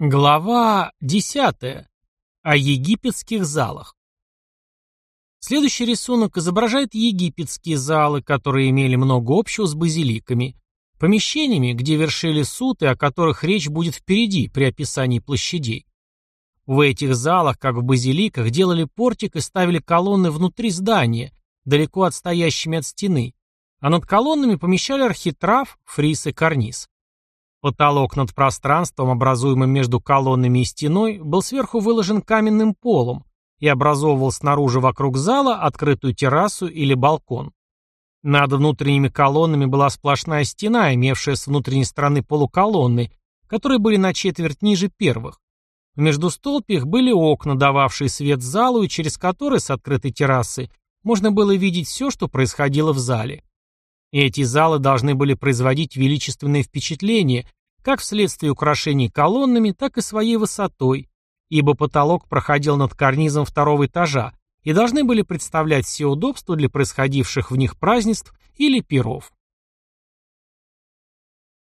Глава 10. О египетских залах. Следующий рисунок изображает египетские залы, которые имели много общего с базиликами, помещениями, где вершили суд и о которых речь будет впереди при описании площадей. В этих залах, как в базиликах, делали портик и ставили колонны внутри здания, далеко отстоящими от стены, а над колоннами помещали архитрав, фриз и карниз. Потолок над пространством, образуемым между колоннами и стеной, был сверху выложен каменным полом и образовывал снаружи вокруг зала открытую террасу или балкон. Над внутренними колоннами была сплошная стена, имевшая с внутренней стороны полуколонны, которые были на четверть ниже первых. В междустолпьях были окна, дававшие свет залу, и через которые с открытой террасы можно было видеть все, что происходило в зале. Эти залы должны были производить величественное впечатление, как вследствие украшений колоннами, так и своей высотой, ибо потолок проходил над карнизом второго этажа и должны были представлять все удобства для происходивших в них празднеств или пиров.